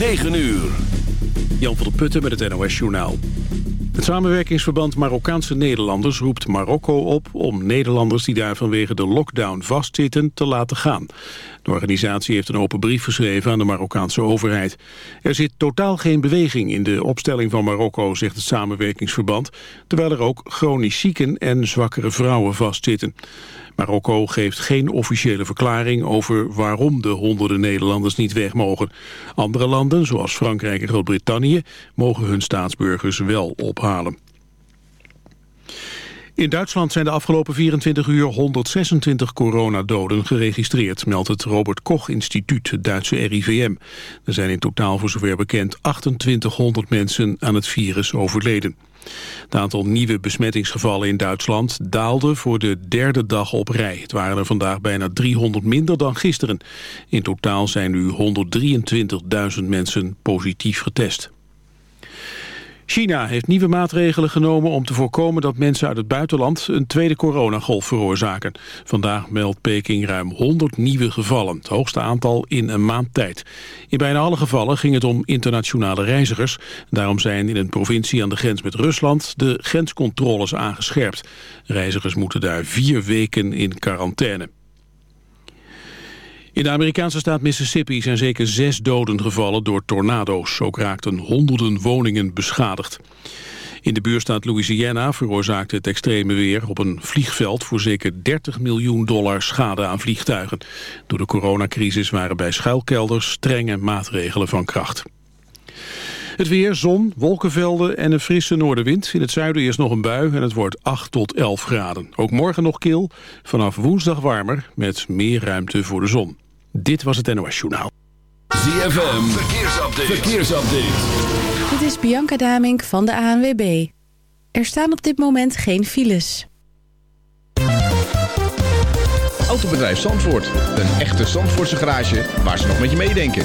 9 uur. Jan van der Putten met het NOS Journaal. Het samenwerkingsverband Marokkaanse Nederlanders roept Marokko op... om Nederlanders die daar vanwege de lockdown vastzitten te laten gaan. De organisatie heeft een open brief geschreven aan de Marokkaanse overheid. Er zit totaal geen beweging in de opstelling van Marokko, zegt het samenwerkingsverband... terwijl er ook chronisch zieken en zwakkere vrouwen vastzitten. Marokko geeft geen officiële verklaring over waarom de honderden Nederlanders niet weg mogen. Andere landen, zoals Frankrijk en Groot-Brittannië, mogen hun staatsburgers wel ophalen. In Duitsland zijn de afgelopen 24 uur 126 coronadoden geregistreerd, meldt het Robert Koch Instituut, het Duitse RIVM. Er zijn in totaal voor zover bekend 2800 mensen aan het virus overleden. Het aantal nieuwe besmettingsgevallen in Duitsland daalde voor de derde dag op rij. Het waren er vandaag bijna 300 minder dan gisteren. In totaal zijn nu 123.000 mensen positief getest. China heeft nieuwe maatregelen genomen om te voorkomen dat mensen uit het buitenland een tweede coronagolf veroorzaken. Vandaag meldt Peking ruim 100 nieuwe gevallen, het hoogste aantal in een maand tijd. In bijna alle gevallen ging het om internationale reizigers. Daarom zijn in een provincie aan de grens met Rusland de grenscontroles aangescherpt. Reizigers moeten daar vier weken in quarantaine. In de Amerikaanse staat Mississippi zijn zeker zes doden gevallen door tornado's. Ook raakten honderden woningen beschadigd. In de buurstaat Louisiana veroorzaakte het extreme weer op een vliegveld voor zeker 30 miljoen dollar schade aan vliegtuigen. Door de coronacrisis waren bij schuilkelders strenge maatregelen van kracht. Het weer, zon, wolkenvelden en een frisse noordenwind. In het zuiden eerst nog een bui en het wordt 8 tot 11 graden. Ook morgen nog kil, vanaf woensdag warmer met meer ruimte voor de zon. Dit was het NOS Journaal. ZFM, verkeersupdate. verkeersupdate. Dit is Bianca Damink van de ANWB. Er staan op dit moment geen files. Autobedrijf Zandvoort. Een echte Zandvoortse garage waar ze nog met je meedenken.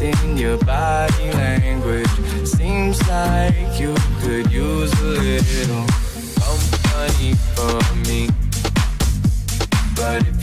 in your body language. Seems like you could use a little company for me. But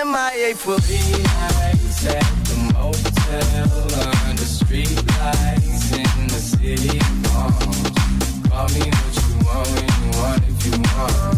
and my ape will be at the motel under streetlights in the city of palms. Call me what you want when you want if you want.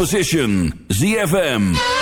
Position. ZFM.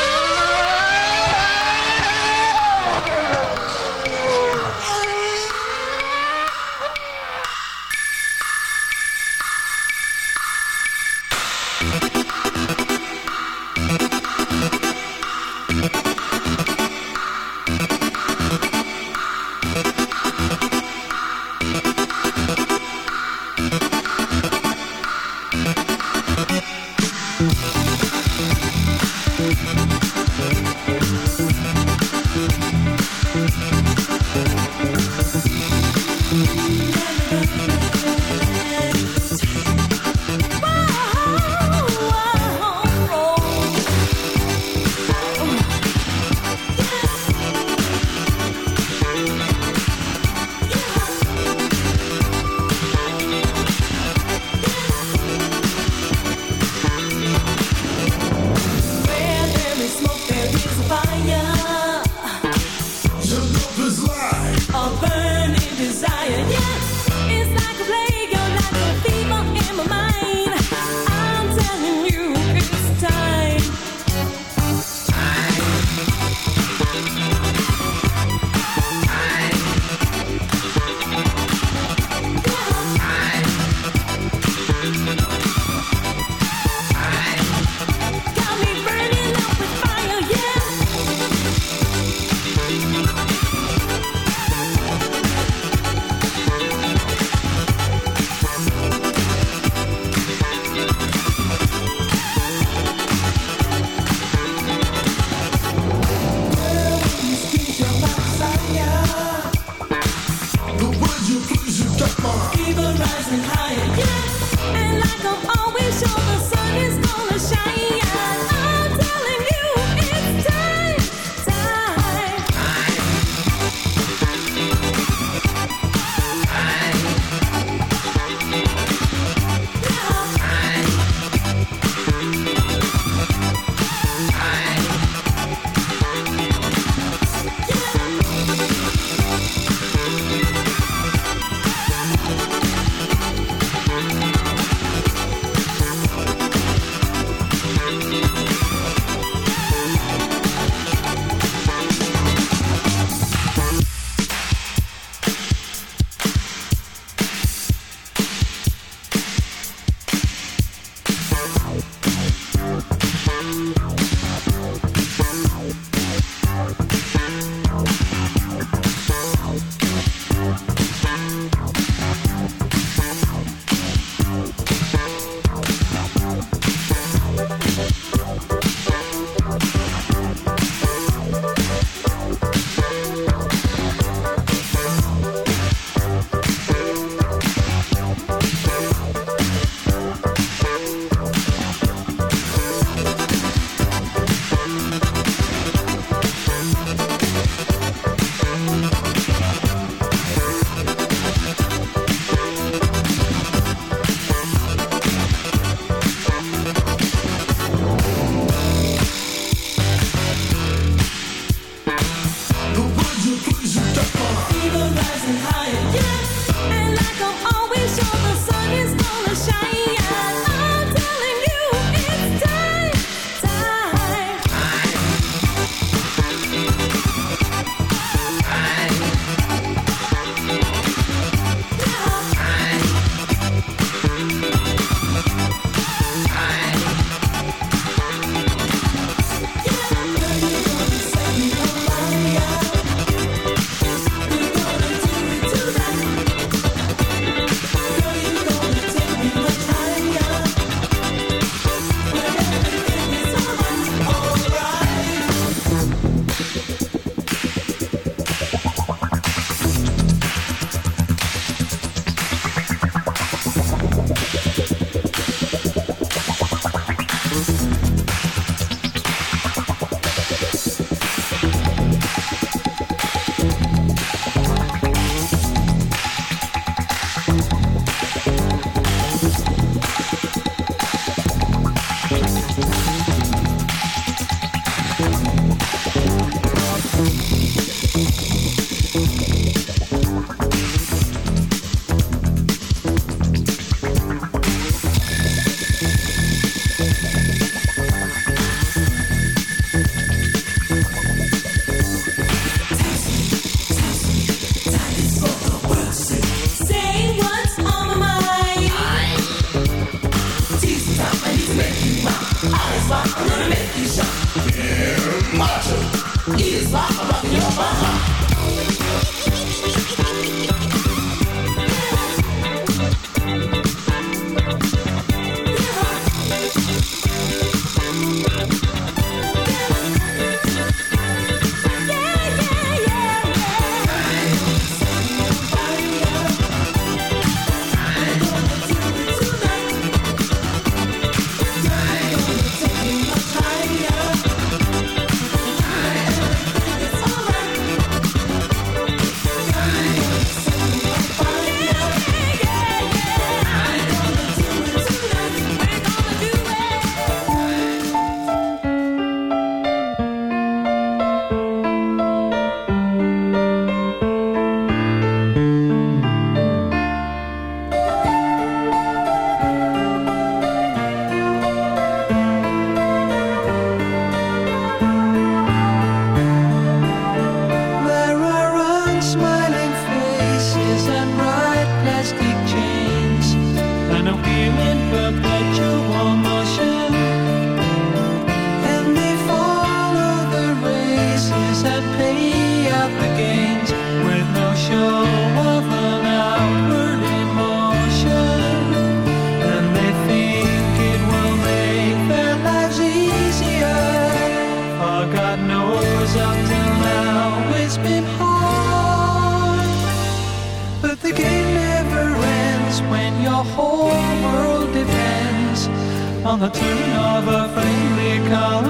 On the turn of a friendly car.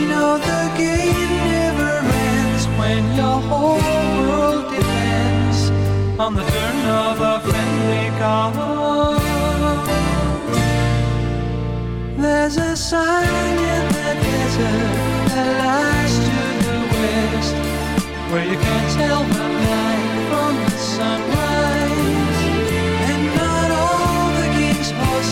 You know the game never ends when your whole world depends on the turn of a friendly car. There's a sign in the desert that lies to the west, where you can't tell the night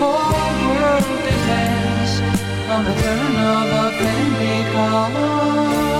Whole world depends on the turn of a friendly car.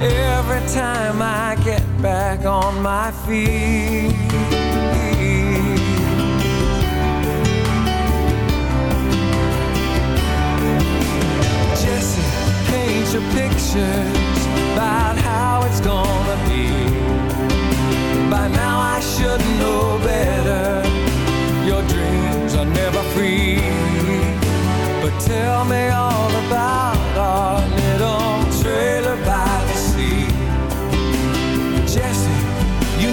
every time I get back on my feet. Jesse, paint your pictures about how it's gonna be. By now I should know better. Your dreams are never free. But tell me all about our little trailer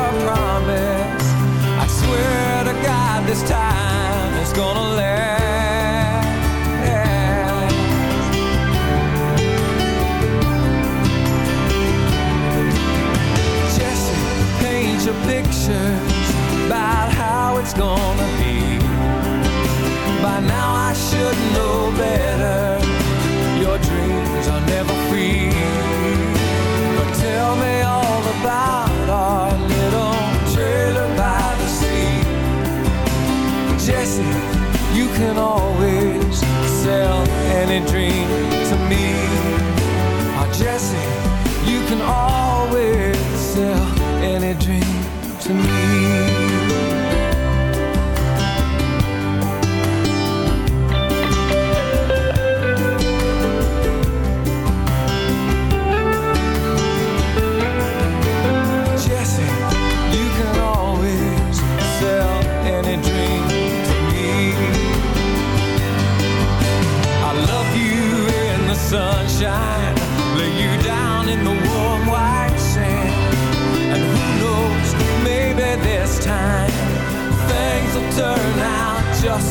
I swear to God, this time it's gonna last.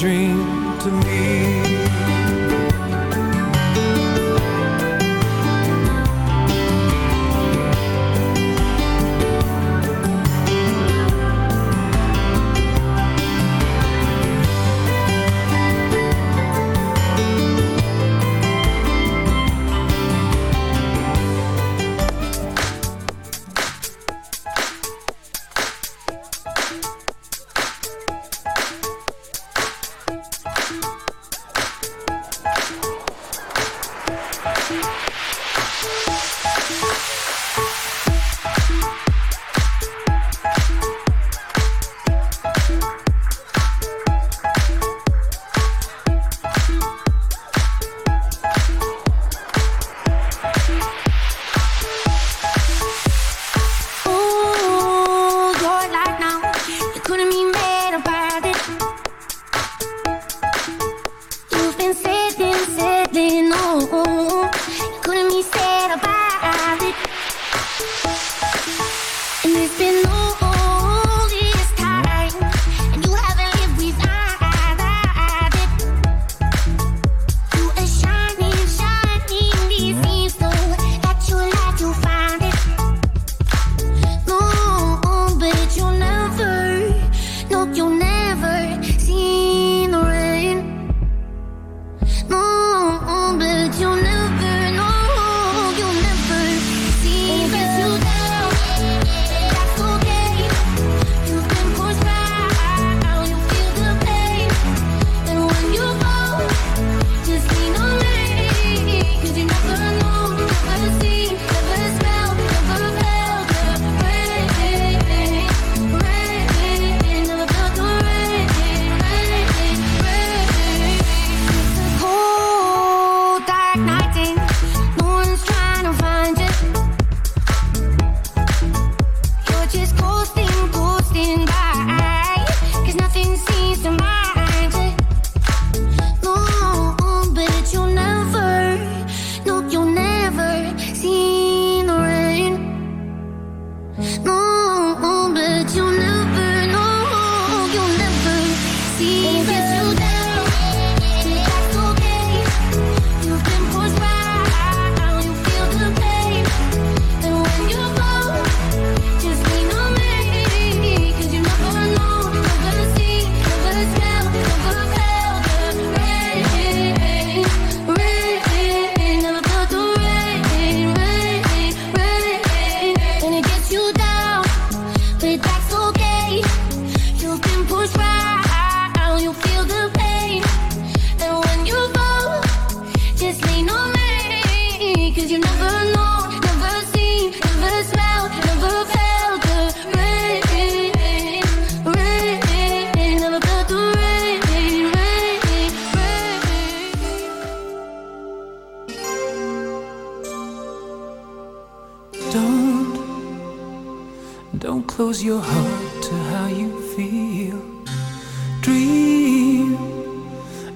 dream to me.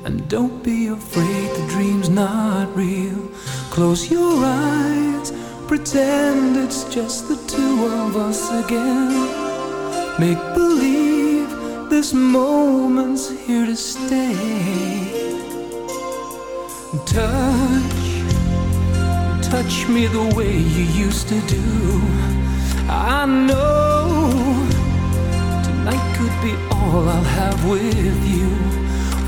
And don't be afraid the dream's not real. Close your eyes, pretend it's just the two of us again. Make believe this moment's here to stay. Touch, touch me the way you used to do. I know tonight could be all I'll have with you.